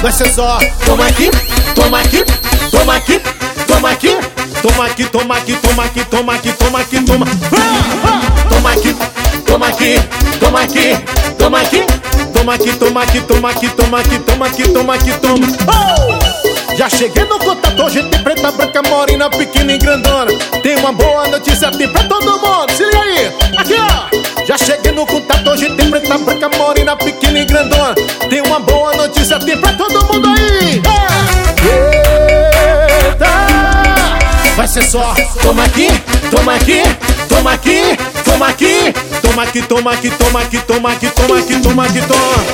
vai ser só Toma aqui, toma aqui, toma aqui, toma aqui Toma aqui, toma aqui, toma aqui, toma aqui, toma aqui, toma Toma aqui, toma aqui, toma aqui, toma aqui Toma aqui, toma aqui, toma aqui, toma aqui, toma aqui, toma aqui, toma Já cheguei no contador, gente preta, branca, morena, pequena e grandona Tem uma boa notícia aqui pra todo mundo, se liga aí Aqui ó, já cheguei no contador, gente preta, branca, morena, pequena e grandona ser só Toma aqui, toma aqui, toma aqui, toma aqui Toma aqui, toma aqui, toma aqui, toma aqui, toma aqui, toma aqui, toma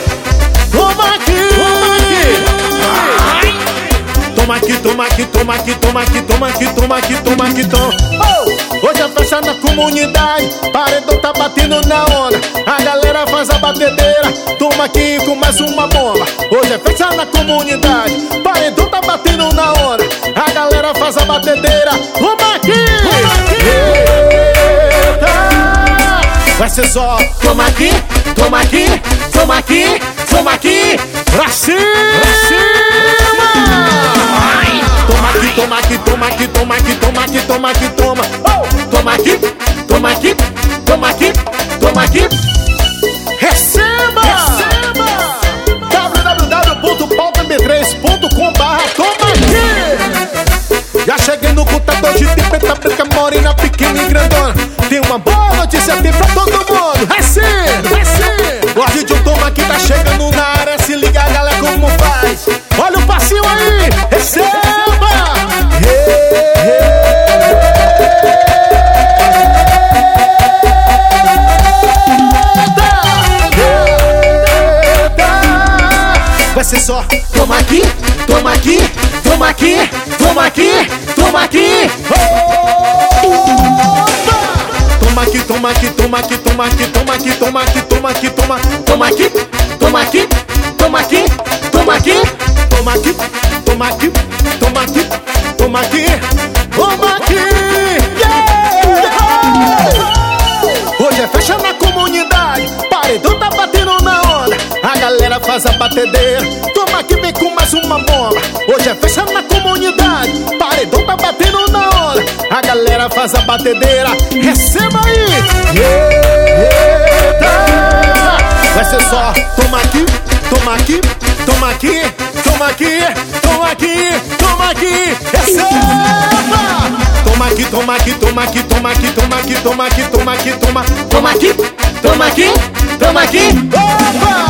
Toma aqui, toma aqui Toma aqui, toma aqui, toma aqui, toma aqui, toma aqui, toma aqui, toma oh! Hoje é festa na comunidade Paredão tá batendo na onda A galera faz a batedeira Toma aqui com mais uma bomba Hoje é festa na comunidade Paredão tá batendo na Faz a batedeira Toma aqui! Eita! Vai ser só Toma aqui, toma aqui, toma aqui, toma aqui Pra cima! Toma aqui, toma aqui, toma aqui, toma aqui, toma aqui, toma aqui, toma oh! Toma aqui, toma aqui, toma aqui, de preta, branca, morena, pequena e grandona Tem uma boa notícia aqui pra todo mundo Receba! Receba! O vídeo toma aqui tá chegando na área Se liga galera como faz Olha o passinho aí! Receba! Vai ser só Toma aqui, toma aqui, toma aqui, toma aqui, toma aqui Toma aqui, toma aqui, toma aqui, toma aqui, toma aqui, toma aqui, toma aqui, toma Toma aqui, toma aqui, toma aqui, toma aqui Toma aqui, toma aqui, toma aqui, toma aqui galera faz a batedeira Toma aqui, vem com mais uma bomba Hoje é festa na comunidade Paredão tá batendo na onda A galera faz a batedeira Receba aí Eita! Vai ser só Toma aqui, toma aqui, toma aqui Toma aqui, toma aqui, toma aqui Receba! Toma aqui, toma aqui, toma aqui, toma aqui, toma aqui, toma aqui, toma aqui, toma Toma aqui, toma aqui, toma aqui Opa!